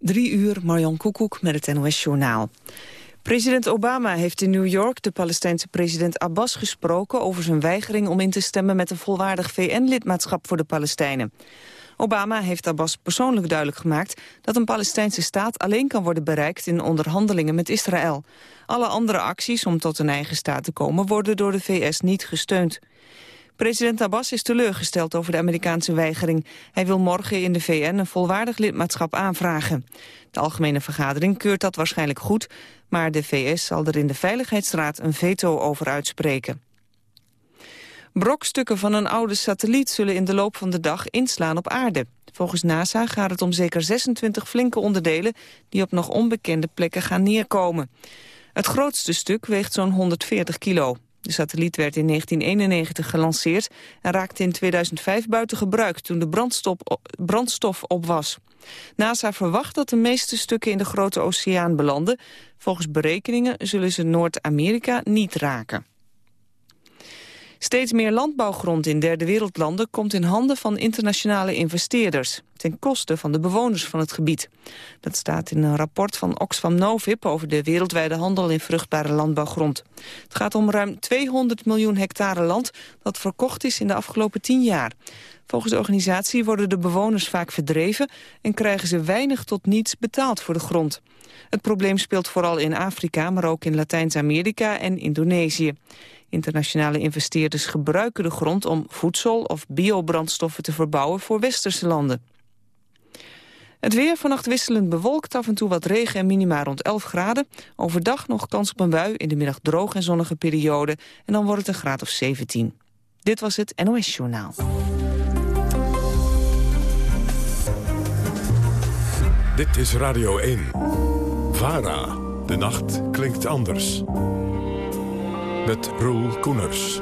Drie uur, Marjan Koekoek met het NOS-journaal. President Obama heeft in New York de Palestijnse president Abbas gesproken... over zijn weigering om in te stemmen met een volwaardig VN-lidmaatschap voor de Palestijnen. Obama heeft Abbas persoonlijk duidelijk gemaakt... dat een Palestijnse staat alleen kan worden bereikt in onderhandelingen met Israël. Alle andere acties om tot een eigen staat te komen... worden door de VS niet gesteund. President Abbas is teleurgesteld over de Amerikaanse weigering. Hij wil morgen in de VN een volwaardig lidmaatschap aanvragen. De Algemene Vergadering keurt dat waarschijnlijk goed... maar de VS zal er in de Veiligheidsraad een veto over uitspreken. Brokstukken van een oude satelliet zullen in de loop van de dag inslaan op aarde. Volgens NASA gaat het om zeker 26 flinke onderdelen... die op nog onbekende plekken gaan neerkomen. Het grootste stuk weegt zo'n 140 kilo. De satelliet werd in 1991 gelanceerd en raakte in 2005 buiten gebruik toen de brandstof, op was. NASA verwacht dat de meeste stukken in de grote oceaan belanden. Volgens berekeningen zullen ze Noord-Amerika niet raken. Steeds meer landbouwgrond in derde wereldlanden komt in handen van internationale investeerders, ten koste van de bewoners van het gebied. Dat staat in een rapport van Oxfam Novib over de wereldwijde handel in vruchtbare landbouwgrond. Het gaat om ruim 200 miljoen hectare land dat verkocht is in de afgelopen tien jaar. Volgens de organisatie worden de bewoners vaak verdreven en krijgen ze weinig tot niets betaald voor de grond. Het probleem speelt vooral in Afrika, maar ook in Latijns-Amerika en Indonesië. Internationale investeerders gebruiken de grond om voedsel of biobrandstoffen te verbouwen voor westerse landen. Het weer vannacht wisselend bewolkt, af en toe wat regen en minima rond 11 graden. Overdag nog kans op een bui, in de middag droog en zonnige periode. En dan wordt het een graad of 17. Dit was het NOS Journaal. Dit is Radio 1. VARA. De nacht klinkt anders met Roel Koeners.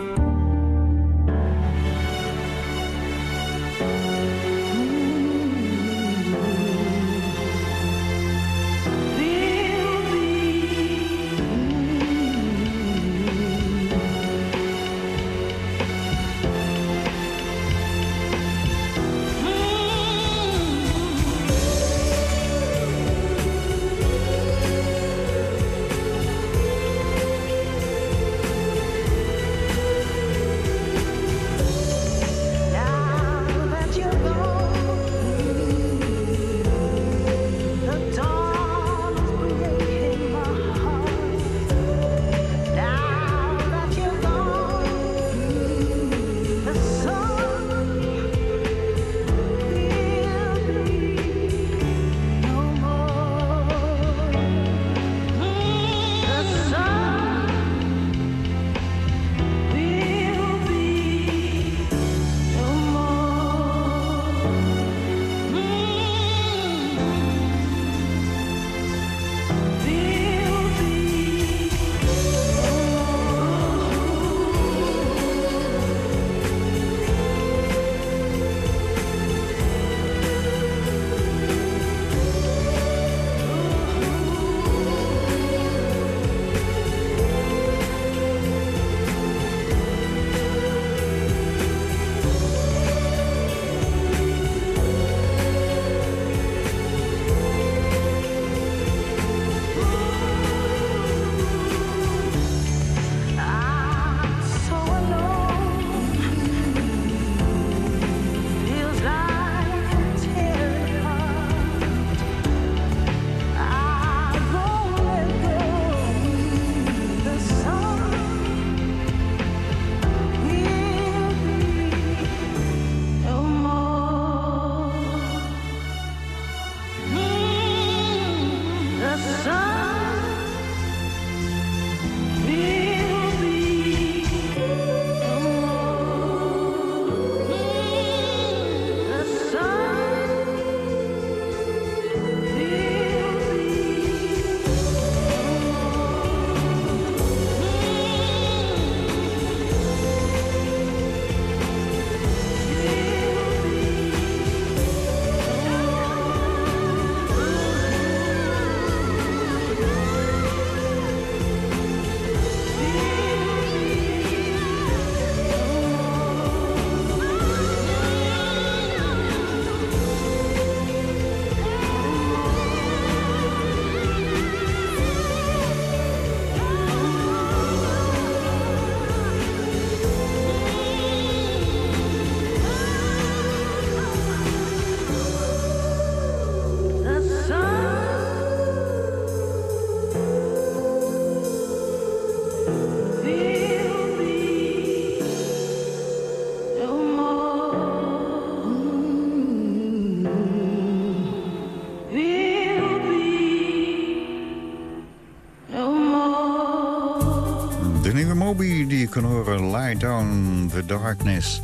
Je kon horen. Lie Down the Darkness.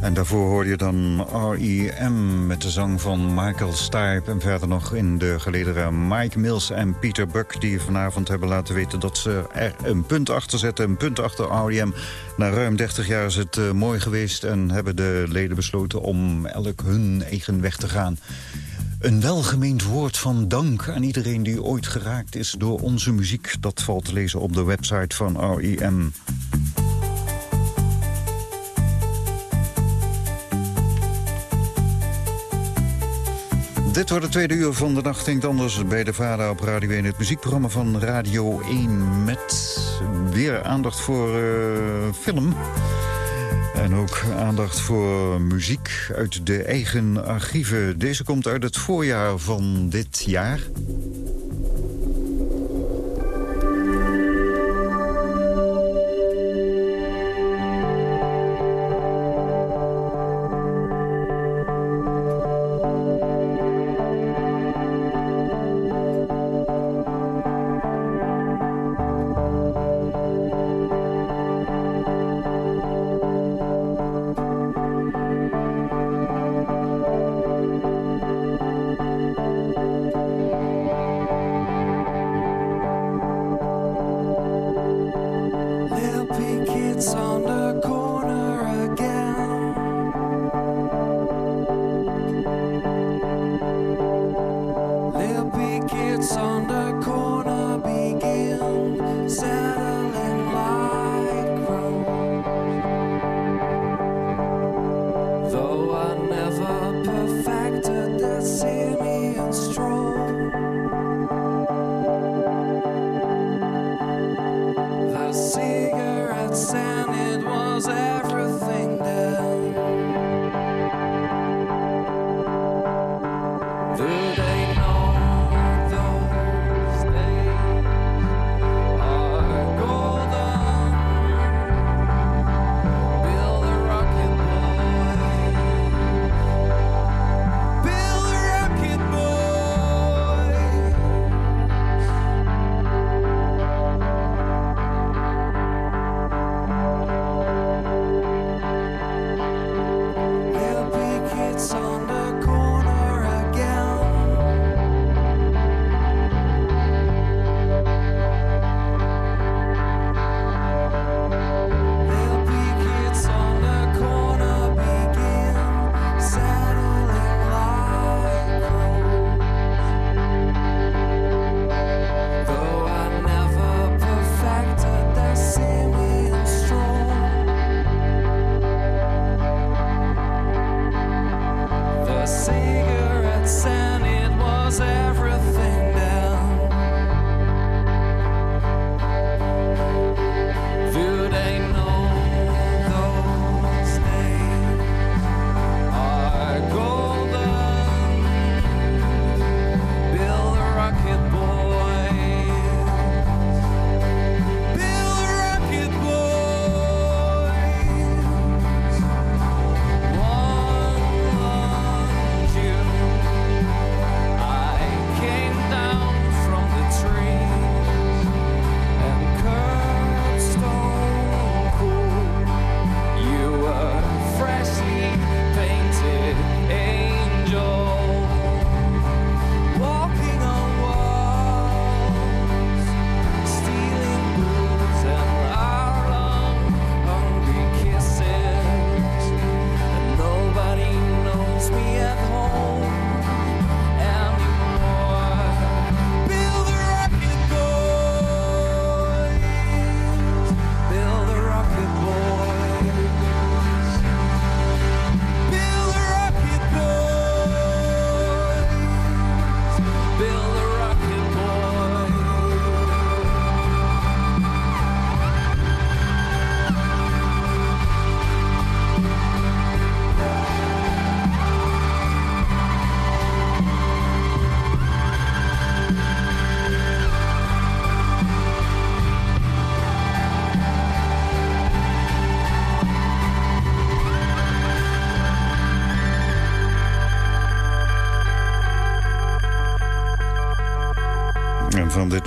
En daarvoor hoorde je dan R.E.M. met de zang van Michael Stipe. En verder nog in de gelederen Mike Mills en Peter Buck... die vanavond hebben laten weten dat ze er een punt achter zetten. Een punt achter R.E.M. Na ruim 30 jaar is het uh, mooi geweest... en hebben de leden besloten om elk hun eigen weg te gaan. Een welgemeend woord van dank aan iedereen die ooit geraakt is door onze muziek. Dat valt te lezen op de website van REM. Dit wordt het tweede uur van de nacht denkt anders bij de Vader op Radio 1. Het muziekprogramma van Radio 1 met weer aandacht voor uh, film. En ook aandacht voor muziek uit de eigen archieven. Deze komt uit het voorjaar van dit jaar.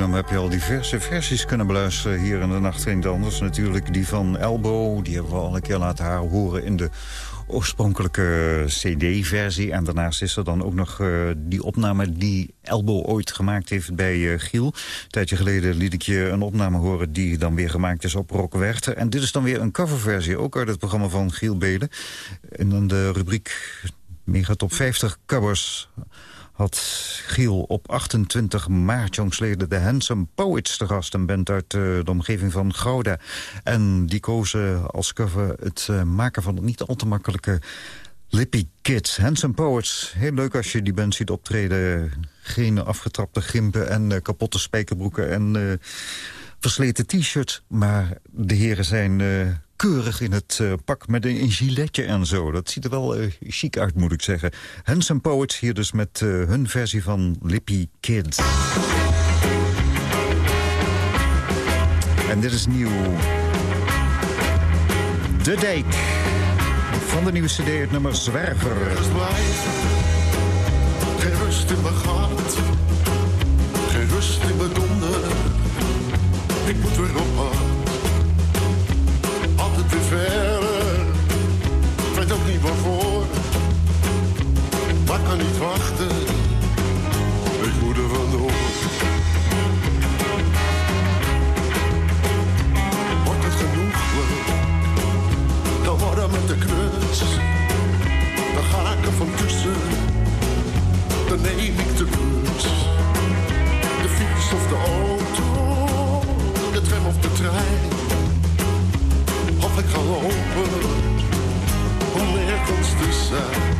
Nummer heb je al diverse versies kunnen beluisteren hier in de Nacht Klinkt Anders. Natuurlijk die van Elbow, die hebben we al een keer laten horen in de oorspronkelijke cd-versie. En daarnaast is er dan ook nog uh, die opname die Elbow ooit gemaakt heeft bij uh, Giel. Een tijdje geleden liet ik je een opname horen die dan weer gemaakt is op Rock Werchter. En dit is dan weer een coverversie, ook uit het programma van Giel Belen. En dan de rubriek Mega Top 50 covers had Giel op 28 maart jongsleden de Handsome Poets te gast. Een band uit uh, de omgeving van Gouda. En die kozen als cover het uh, maken van het niet al te makkelijke Lippy Kids. Handsome Poets. Heel leuk als je die band ziet optreden. Geen afgetrapte gimpen en uh, kapotte spijkerbroeken en versleten t-shirts. Maar de heren zijn keurig in het uh, pak met een, giletje en zo. Dat ziet er wel uh, chic uit, moet ik zeggen. Handsome Poets hier dus met uh, hun versie van Lippy Kids. En dit is nieuw. De Dijk. Van de nieuwe cd het nummer Zwerver. Geen rust in mijn gat. Geen rust in mijn. Ik moet weer op verder. Ik weet ook niet waarvoor, maar kan niet wachten. Ik moet er vandoor. Wordt het genoeg, dan worden met de knus. Dan ga ik er van tussen, dan neem ik de bus. De fiets of de auto, de tram of de trein lopen om nergens te zijn.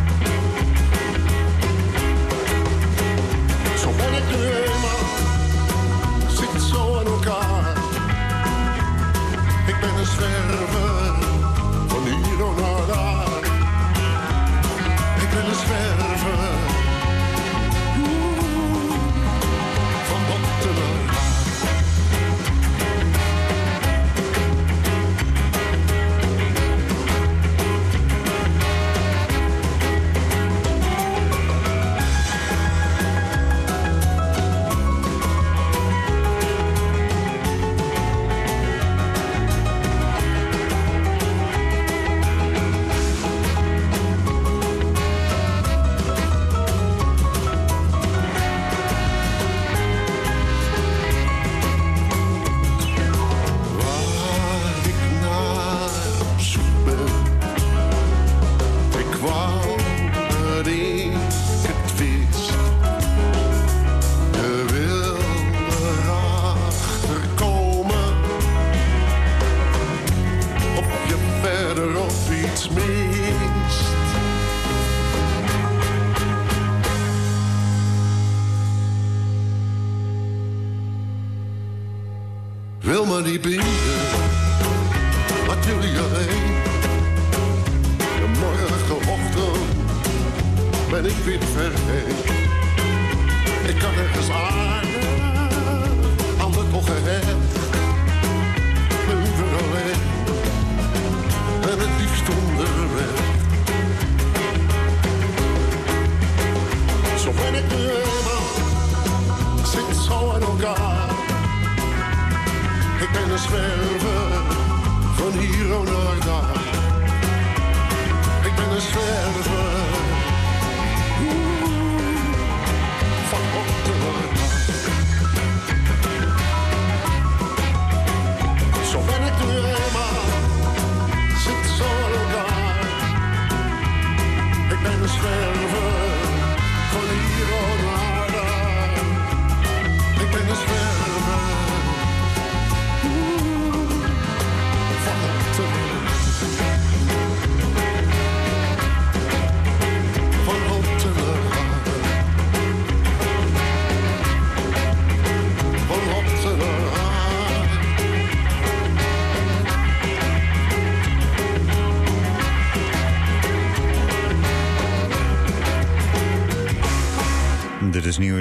Zo ben ik nu eenmaal, zit zo aan elkaar. Ik ben een zwerver, van hier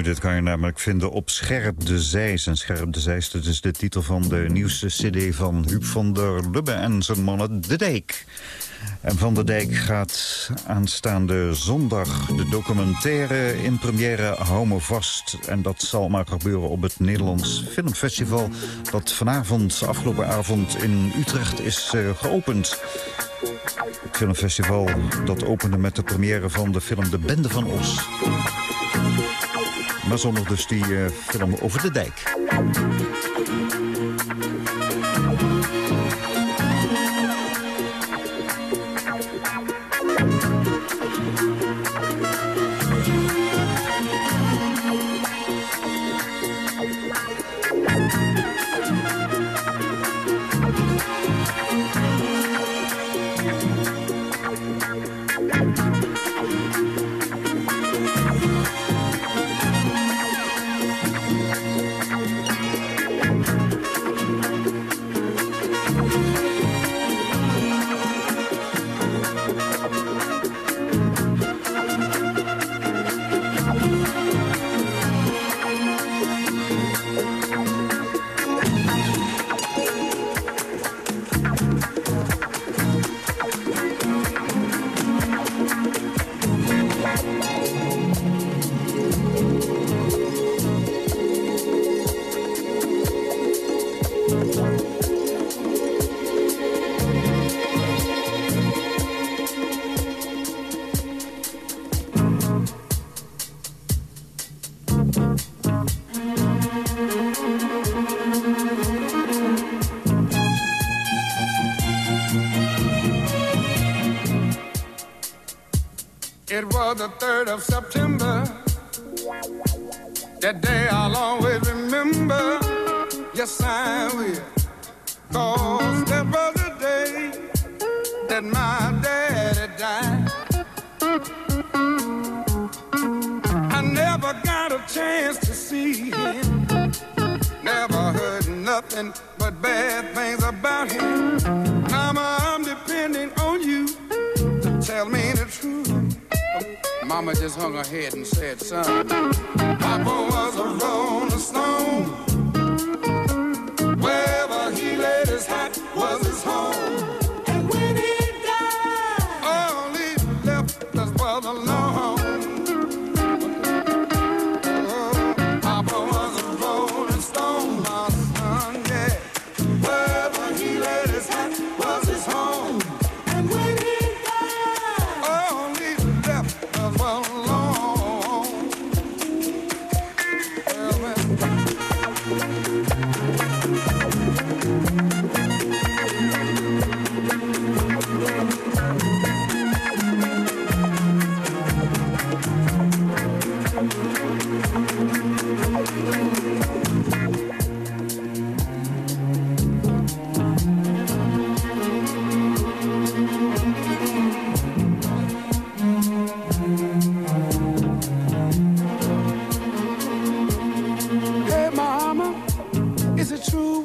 Dit kan je namelijk vinden op Scherp de Zeis. En Scherp de Zeis, dat is de titel van de nieuwste cd van Huub van der Lubbe en zijn mannen De Dijk. En Van der Dijk gaat aanstaande zondag de documentaire in première Hou me vast. En dat zal maar gebeuren op het Nederlands Filmfestival... dat vanavond, afgelopen avond in Utrecht is uh, geopend. Het filmfestival dat opende met de première van de film De Bende van Os. Maar zondag dus die uh, film over de dijk. The 3rd of September. That day I'll always remember. Yes, I will. Mama just hung her head and said, son, Papa was a rolling stone.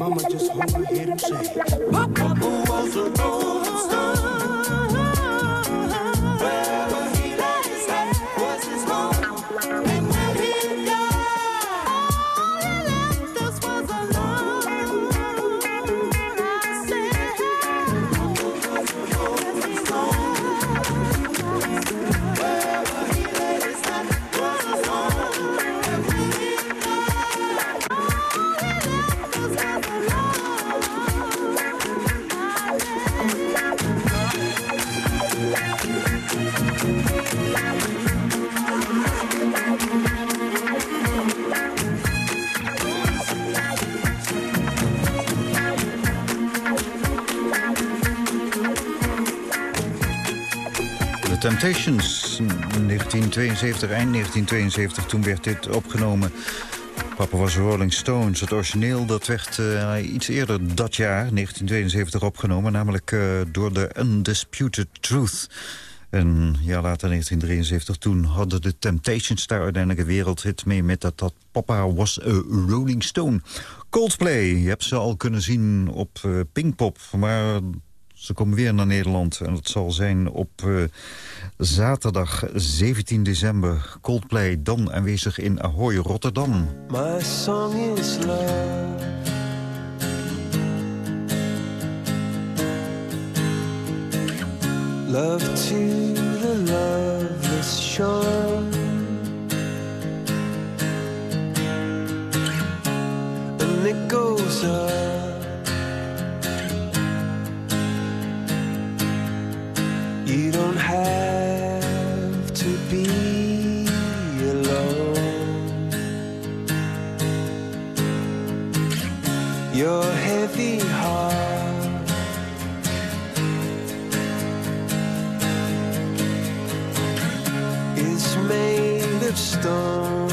Mama just hung her head and Papa was a rolling. Temptations. 1972, eind 1972, toen werd dit opgenomen. Papa was Rolling Stones. Het origineel dat werd uh, iets eerder dat jaar, 1972, opgenomen. Namelijk uh, door de Undisputed Truth. En ja, later 1973, toen hadden de Temptations daar uiteindelijk een wereldhit mee... met dat, dat Papa was a Rolling Stone. Coldplay, je hebt ze al kunnen zien op uh, Pinkpop. Maar ze komen weer naar Nederland en dat zal zijn op uh, zaterdag 17 december. Coldplay dan aanwezig in Ahoy, Rotterdam. My song is love. Love to the loveless shore goes don't have to be alone. Your heavy heart is made of stone.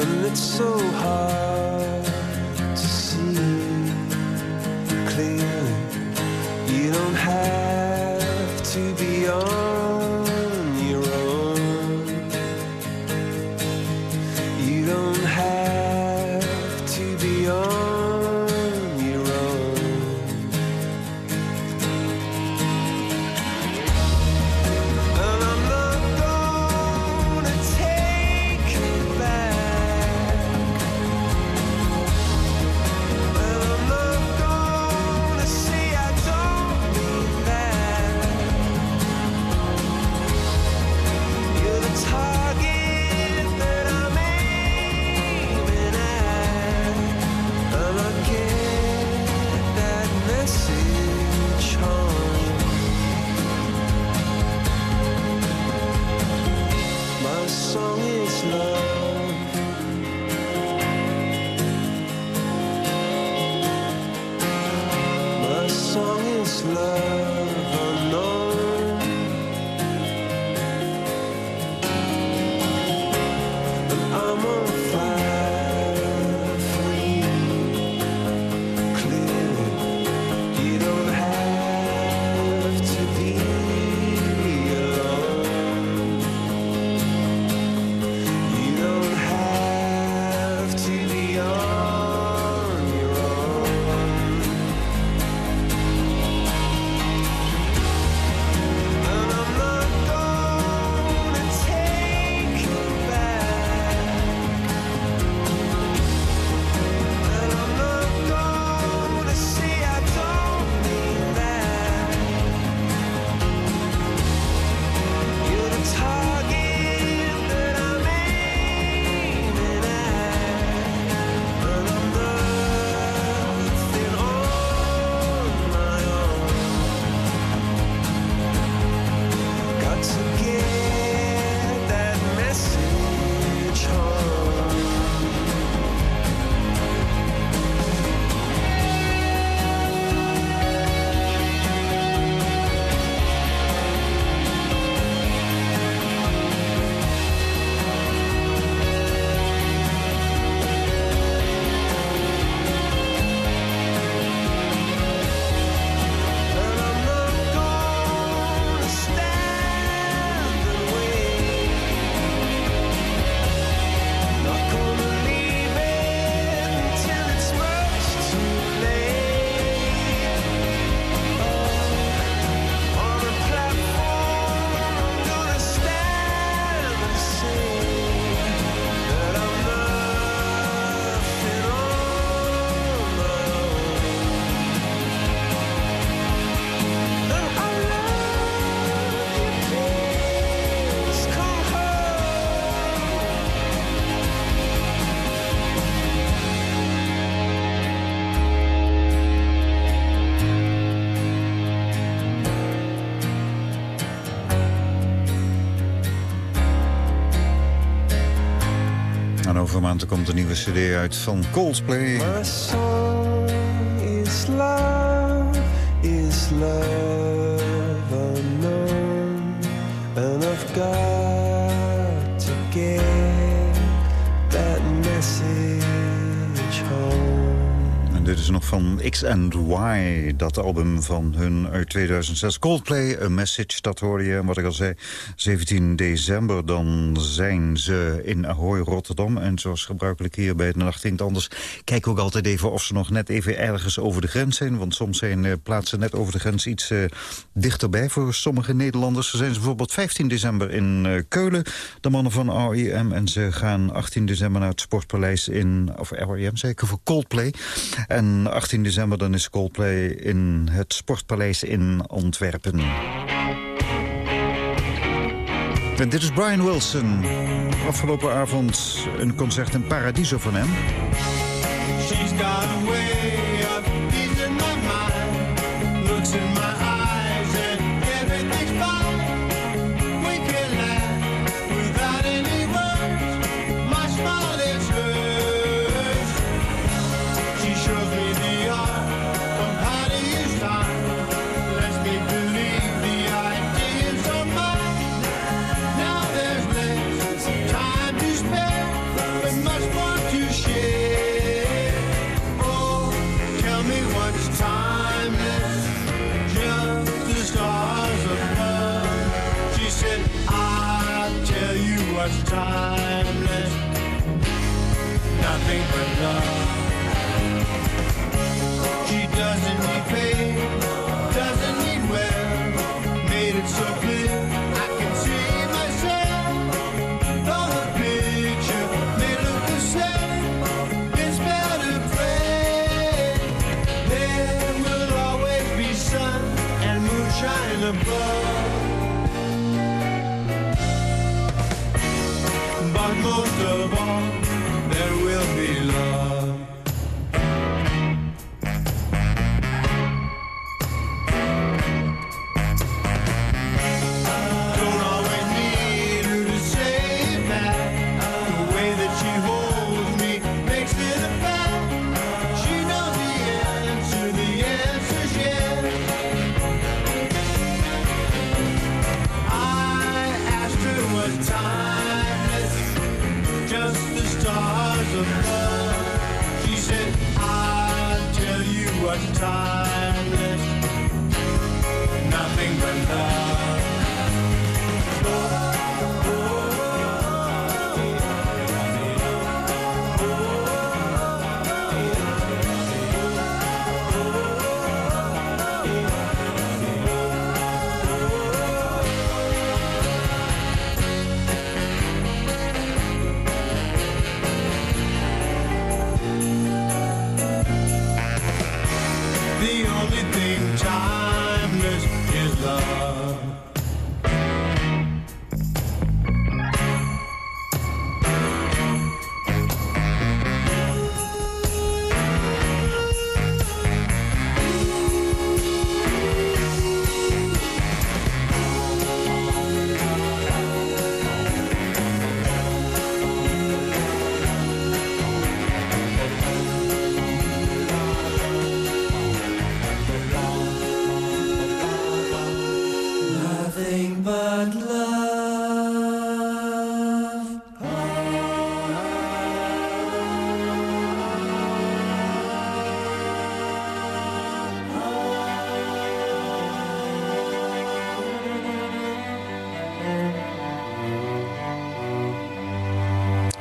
And it's so love over een maand komt een nieuwe cd uit van Coldplay. Is nog van X and Y, dat album van hun uit 2006. Coldplay, A Message, dat hoorde je. En wat ik al zei, 17 december, dan zijn ze in Ahoy, Rotterdam. En zoals gebruikelijk hier bij het Nacht Anders... kijken we ook altijd even of ze nog net even ergens over de grens zijn. Want soms zijn eh, plaatsen net over de grens iets eh, dichterbij voor sommige Nederlanders. Ze zijn ze bijvoorbeeld 15 december in eh, Keulen, de mannen van REM. En ze gaan 18 december naar het Sportpaleis in... of REM zeker, voor Coldplay... En 18 december dan is Coldplay in het Sportpaleis in Antwerpen. En dit is Brian Wilson. Afgelopen avond een concert in Paradiso van hem.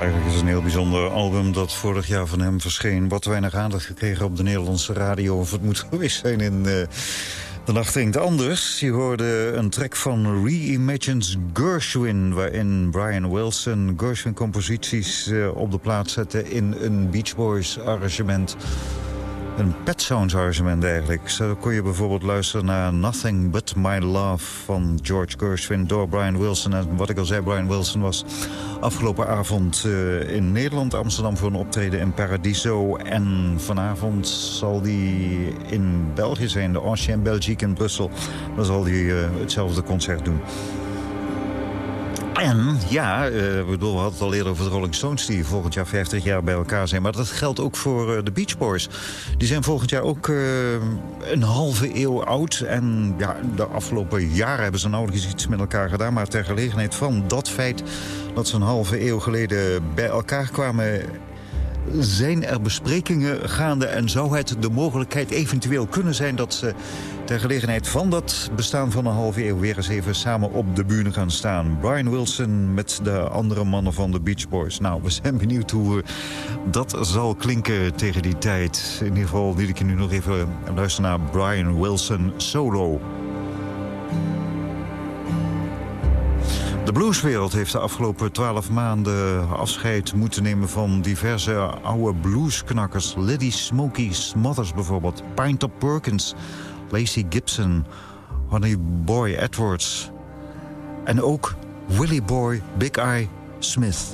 Eigenlijk is het een heel bijzonder album dat vorig jaar van hem verscheen. Wat weinig aandacht gekregen op de Nederlandse radio. Of het moet geweest zijn in eh, De Nacht Klinkt Anders. Je hoorde een track van Reimagines Gershwin... waarin Brian Wilson Gershwin-composities eh, op de plaats zette... in een Beach Boys arrangement. Een Pet Sounds arrangement eigenlijk. Zo kon je bijvoorbeeld luisteren naar Nothing But My Love van George Gershwin door Brian Wilson. En wat ik al zei, Brian Wilson was afgelopen avond eh, in Nederland, Amsterdam voor een optreden in Paradiso. En vanavond zal hij in België zijn, de Ancien Belgique in Brussel. Daar zal hij eh, hetzelfde concert doen. En ja, uh, bedoel, we hadden het al eerder over de Rolling Stones... die volgend jaar 50 jaar bij elkaar zijn. Maar dat geldt ook voor de Beach Boys. Die zijn volgend jaar ook een halve eeuw oud. En ja, de afgelopen jaren hebben ze nauwelijks iets met elkaar gedaan. Maar ter gelegenheid van dat feit dat ze een halve eeuw geleden bij elkaar kwamen zijn er besprekingen gaande en zou het de mogelijkheid eventueel kunnen zijn... dat ze ter gelegenheid van dat bestaan van een halve eeuw... weer eens even samen op de bühne gaan staan. Brian Wilson met de andere mannen van de Beach Boys. Nou, we zijn benieuwd hoe dat zal klinken tegen die tijd. In ieder geval wil ik je nu nog even luisteren naar Brian Wilson solo. De blueswereld heeft de afgelopen twaalf maanden afscheid moeten nemen... van diverse oude bluesknakkers. Liddy Smokey Smothers bijvoorbeeld. Pint Perkins, Lacey Gibson, Honey Boy Edwards. En ook Willie Boy Big Eye Smith.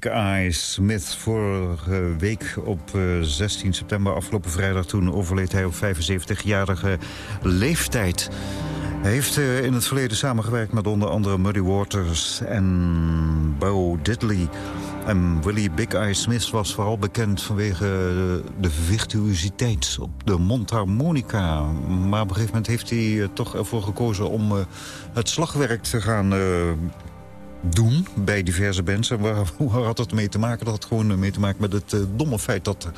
Big Eyes Smith. Vorige week op 16 eh, september, afgelopen vrijdag... toen overleed hij op 75-jarige leeftijd. Hij heeft eh, in het verleden samengewerkt met onder andere Muddy Waters en Bo Diddley. En Willie Big Eye Smith was vooral bekend vanwege de virtuositeit op de mondharmonica. Maar op een gegeven moment heeft hij toch ervoor gekozen om het slagwerk te gaan doen bij diverse bands. En waar, waar had dat mee te maken? Dat had gewoon mee te maken met het uh, domme feit... dat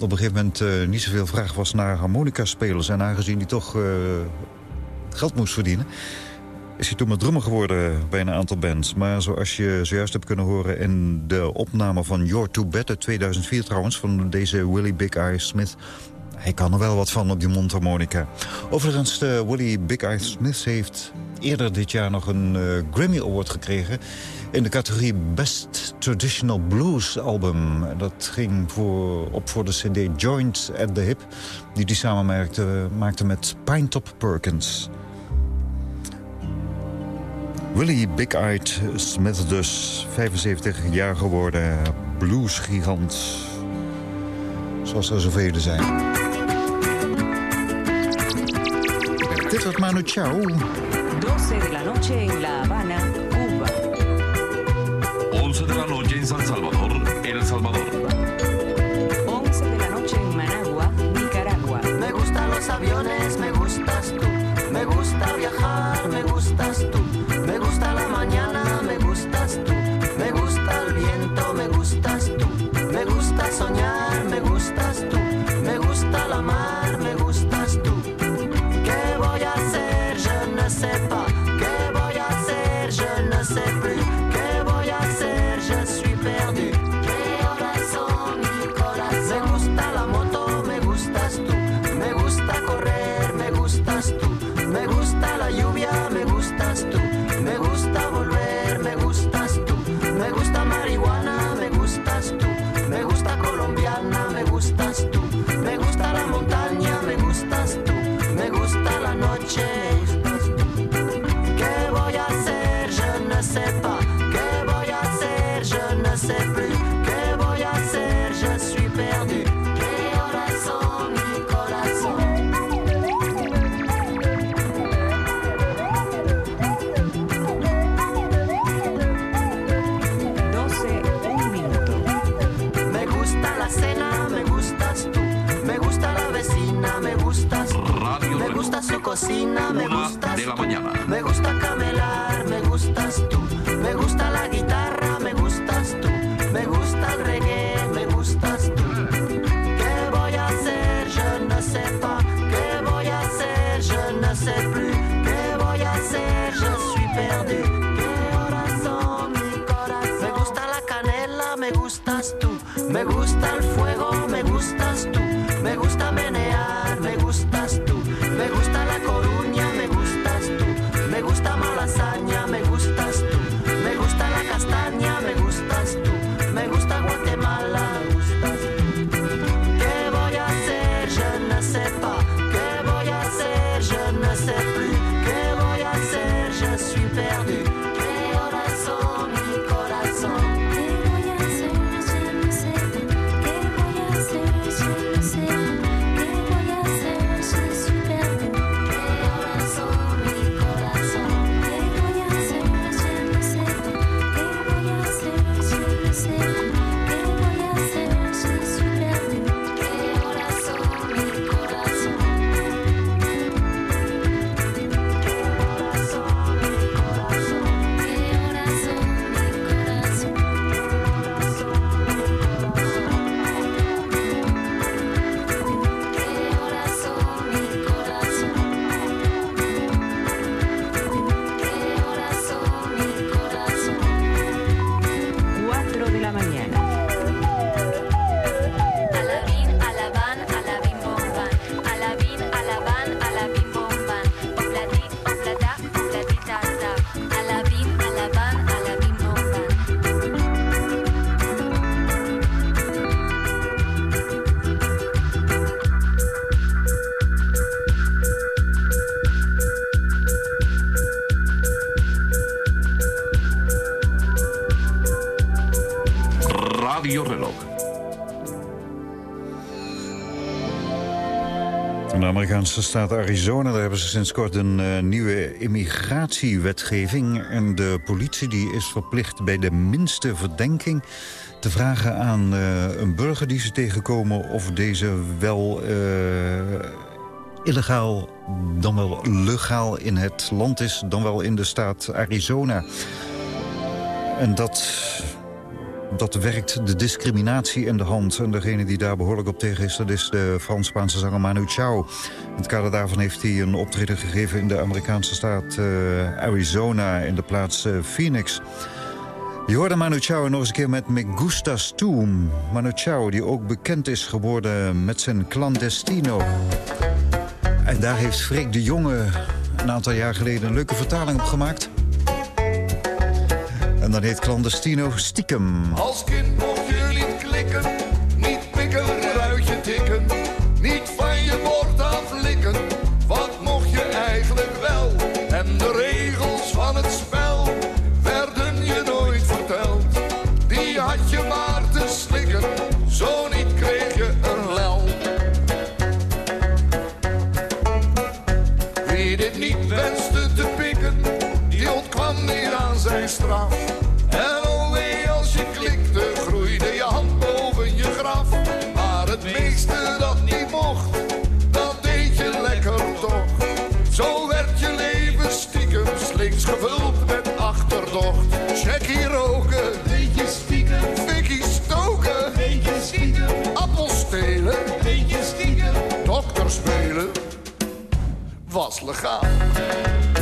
op een gegeven moment uh, niet zoveel vraag was naar harmonica-spelers. En aangezien hij toch geld moest verdienen... is hij toen maar drummer geworden bij een aantal bands. Maar zoals je zojuist hebt kunnen horen in de opname van You're Too uit 2004 trouwens, van deze Willie Big Eye Smith... Hij kan er wel wat van op die mondharmonica. Overigens, de Willie Big Eye Smith heeft eerder dit jaar nog een uh, Grammy Award gekregen... in de categorie Best Traditional Blues Album. Dat ging voor, op voor de cd Joint at the Hip... die hij samen maakte, met Pinetop Perkins. Willie Big Eyed Smith dus, 75 jaar geworden, bluesgigant. Zoals er zoveel zijn. Manu Chao. 12 de la noche en La Habana, Cuba. 11 de la noche en San Salvador, El Salvador. 11 de la noche en Managua, Nicaragua. Me gustan los aviones, me gustas tú. Me gusta viajar, me gustas tú. staat Arizona. Daar hebben ze sinds kort een eh, nieuwe immigratiewetgeving. En de politie die is verplicht bij de minste verdenking te vragen aan eh, een burger die ze tegenkomen... of deze wel eh, illegaal, dan wel legaal in het land is... dan wel in de staat Arizona. En dat dat werkt de discriminatie in de hand. En degene die daar behoorlijk op tegen is, dat is de Frans-Spaanse zanger Manu Chao. In het kader daarvan heeft hij een optreden gegeven in de Amerikaanse staat eh, Arizona... in de plaats eh, Phoenix. Je hoorde Manu Chao nog eens een keer met Me Gustas Toom. Manu Chao, die ook bekend is geworden met zijn Clandestino. En daar heeft Freek de Jonge een aantal jaar geleden een leuke vertaling op gemaakt... En dan heet Clandestino Stiekem. Als kind mochten jullie klikken. legaal.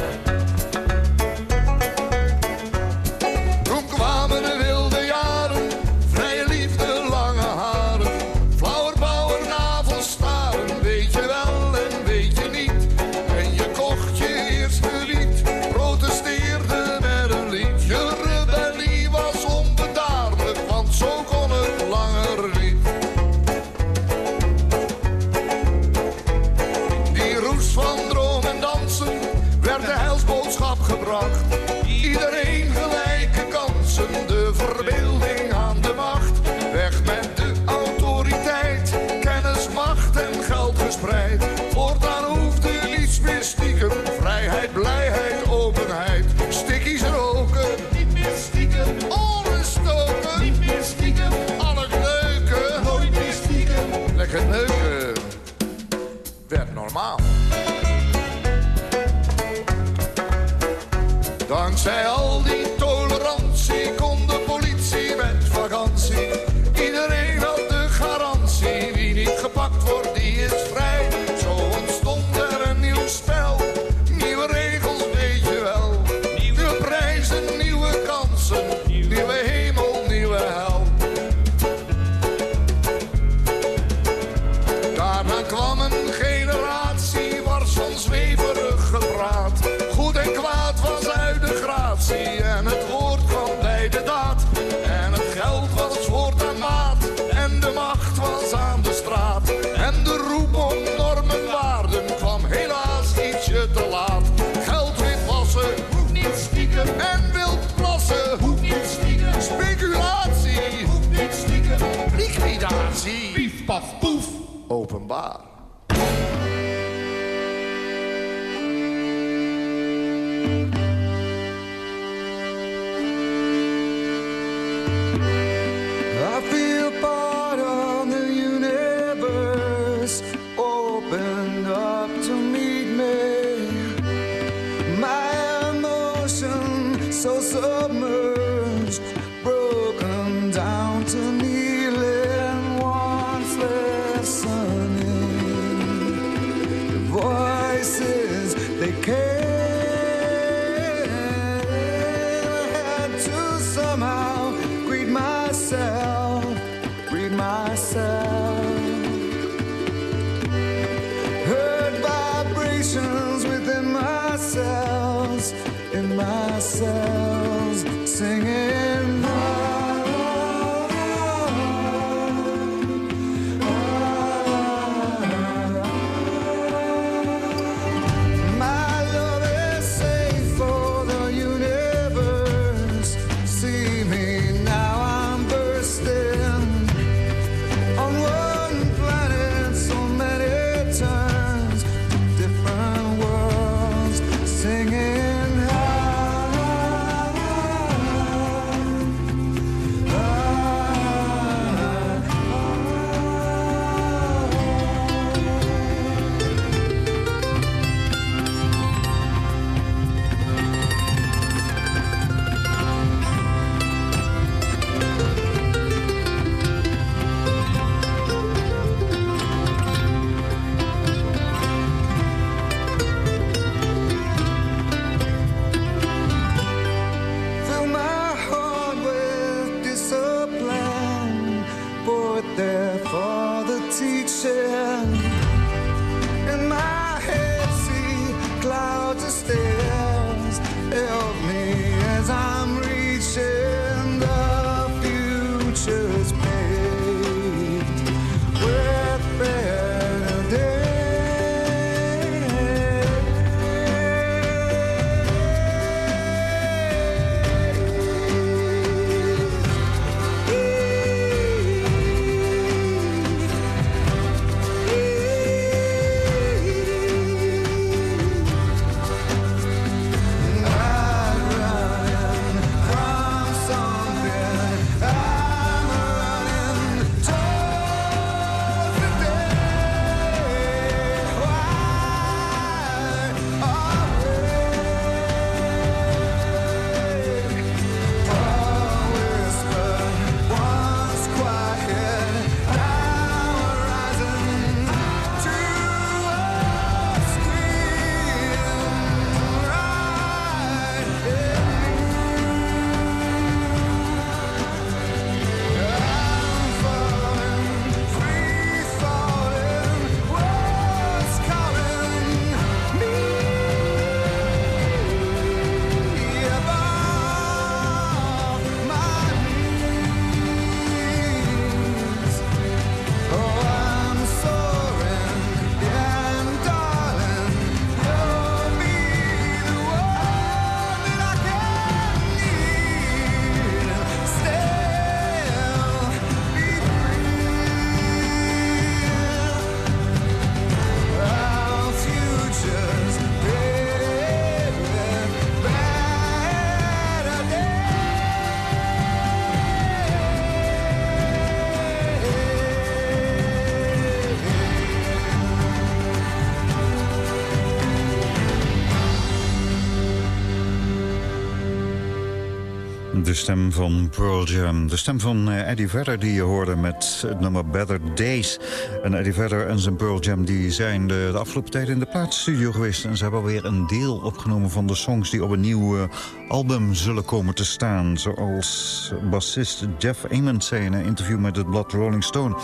De stem van Pearl Jam. De stem van eh, Eddie Vedder die je hoorde met het nummer Better Days. En Eddie Vedder en zijn Pearl Jam die zijn de, afgelopen tijd in de plaatsstudio geweest. En ze hebben alweer een deel opgenomen van de songs die op een nieuw uh, album zullen komen te staan. Zoals bassist Jeff Ament zei in een interview met het blad Rolling Stone.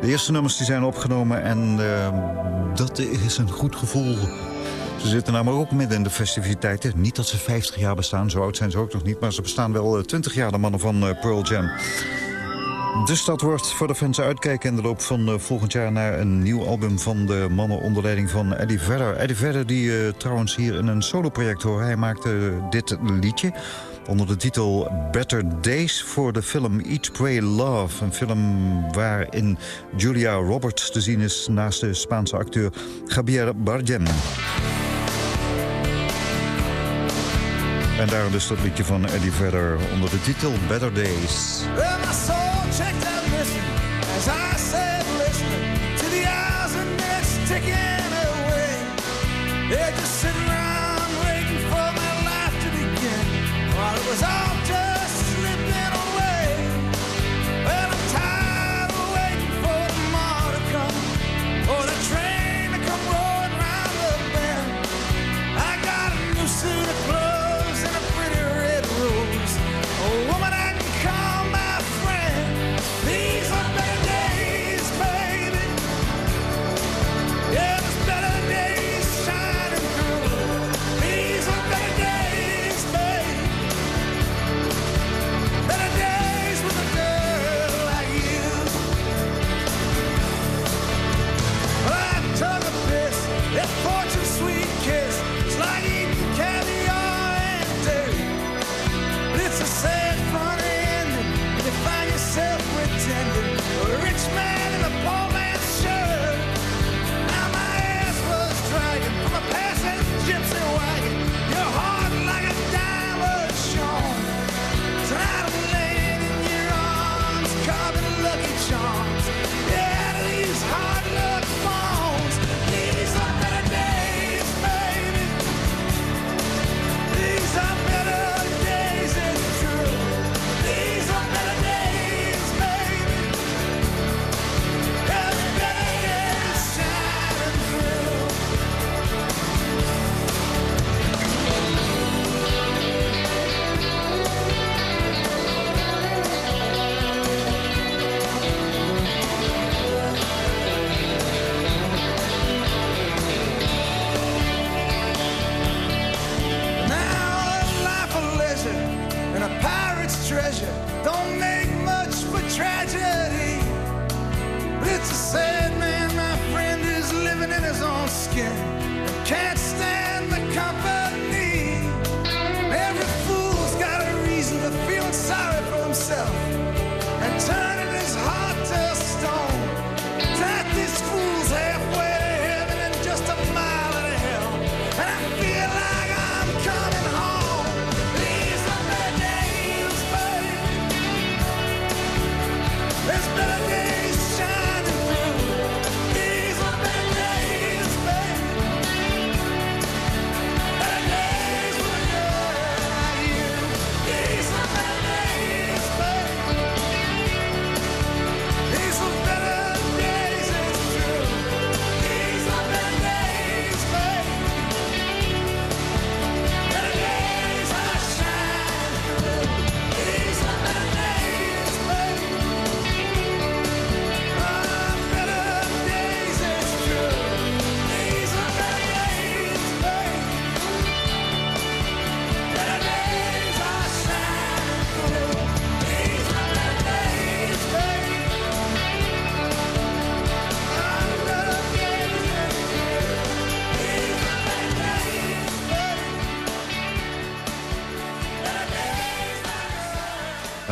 De eerste nummers die zijn opgenomen en uh, dat is een goed gevoel ze zitten namelijk ook midden in de festiviteiten. Niet dat ze 50 jaar bestaan, zo oud zijn ze ook nog niet... maar ze bestaan wel 20 jaar, de mannen van Pearl Jam. Dus dat wordt voor de fans uitkijken in de loop van volgend jaar... naar een nieuw album van de mannen onder leiding van Eddie Vedder. Eddie Vedder die trouwens hier in een soloproject hoor. Hij maakte dit liedje onder de titel Better Days voor de film Eat, Pray, Love. Een film waarin Julia Roberts te zien is naast de Spaanse acteur Javier Bardem. En daarom dus dat liedje van Eddie Vedder onder de titel Better Days.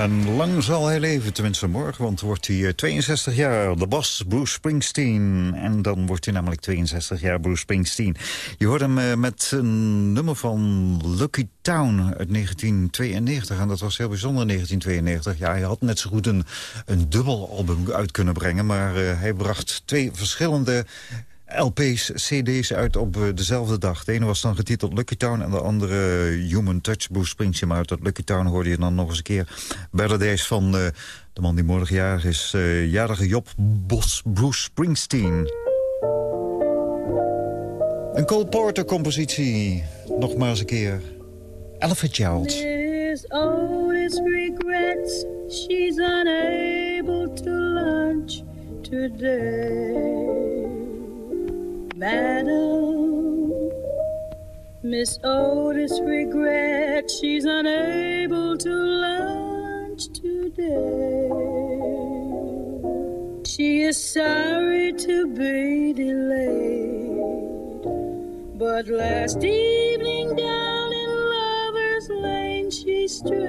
En lang zal hij leven, tenminste morgen, want wordt hij eh, 62 jaar. De bas, Bruce Springsteen. En dan wordt hij namelijk 62 jaar, Bruce Springsteen. Je hoort hem eh, met een nummer van Lucky Town uit 1992. En dat was heel bijzonder in 1992. Ja, hij had net zo goed een, een dubbel album uit kunnen brengen. Maar eh, hij bracht twee verschillende LP's, CD's uit op eh, dezelfde dag. De ene was dan getiteld Lucky Town en de andere eh, Human Touch. Bruce Springsteen, maar uit dat Lucky Town hoorde je dan nog eens een keer... Better van eh, de man die morgen jarig is, jarige Job Bos, Bruce Springsteen. Een Cole Porter compositie, nog maar eens een keer. Fitzgerald. Miss Otis regrets she's unable to lunch today. Madam, Miss Otis regrets she's unable to lunch today. She is sorry to be delayed, but last evening down in Lover's Lane she strayed.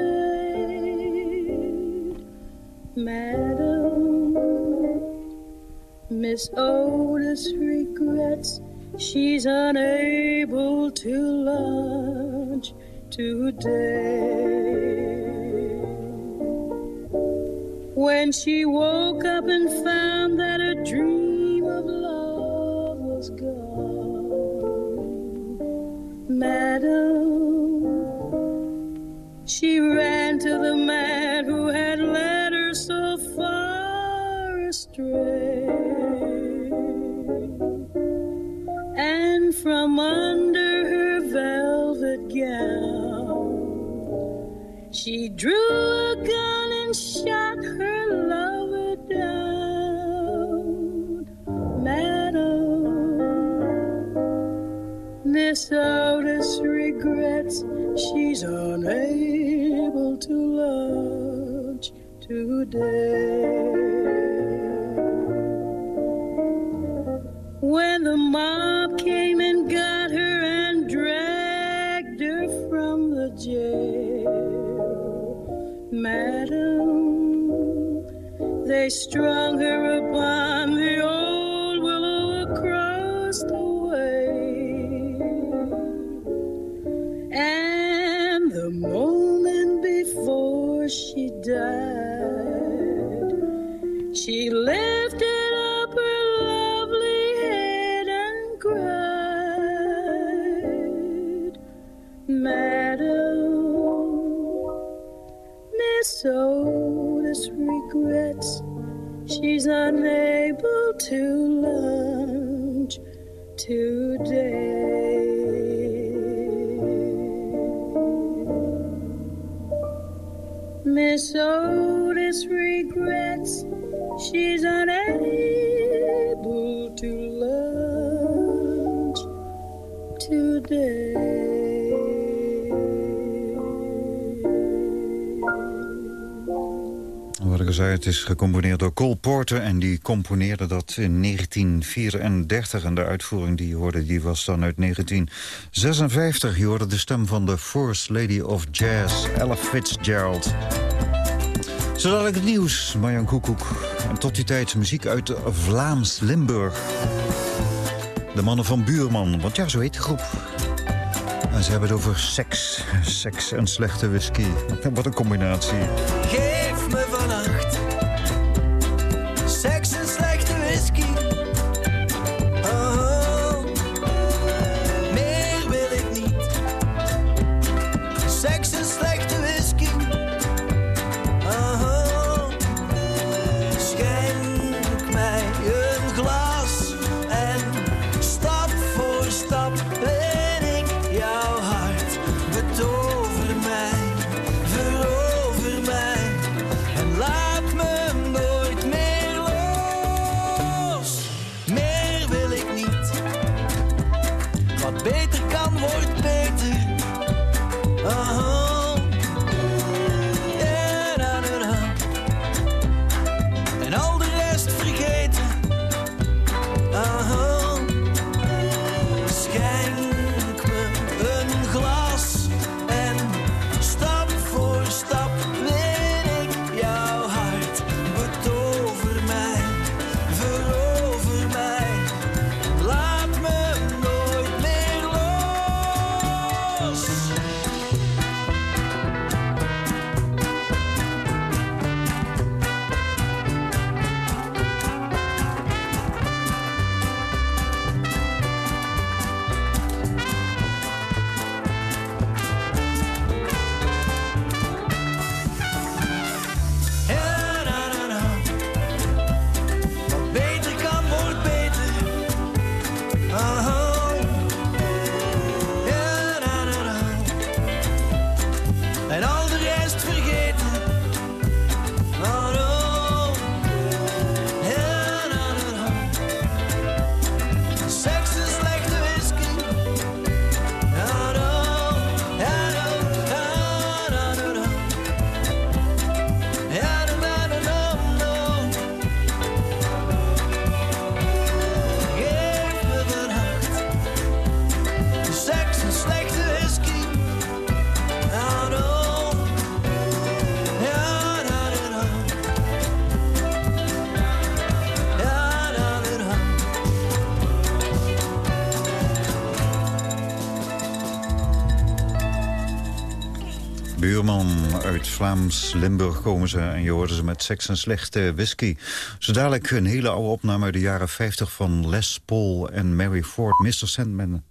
Madam, Miss Otis regrets she's unable to lunch today. When she woke up and found that her dream of love was gone, Madam, she ran to the man who had led her so far astray. From under her velvet gown, she drew a gun and shot her lover down. Madam, Miss Otis regrets she's unable to lunch today. When the mob I struggle. She's unable to lunch today. Miss Otis regrets she's unable to lunch today. Zei, het is gecomponeerd door Cole Porter... en die componeerde dat in 1934. En de uitvoering die je hoorde, die was dan uit 1956. Je hoorde de stem van de First Lady of Jazz, Ella Fitzgerald. Zodat ik het nieuws, Marjan Koekoek. En tot die tijd muziek uit Vlaams-Limburg. De mannen van Buurman, want ja, zo heet de groep. En ze hebben het over seks. Seks en slechte whisky. Wat een combinatie. Vlaams-Limburg komen ze en je hoorde ze met seks en slechte whisky. Zo dadelijk een hele oude opname uit de jaren 50 van Les Paul en Mary Ford, Mr. Sandman.